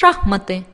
шахматы.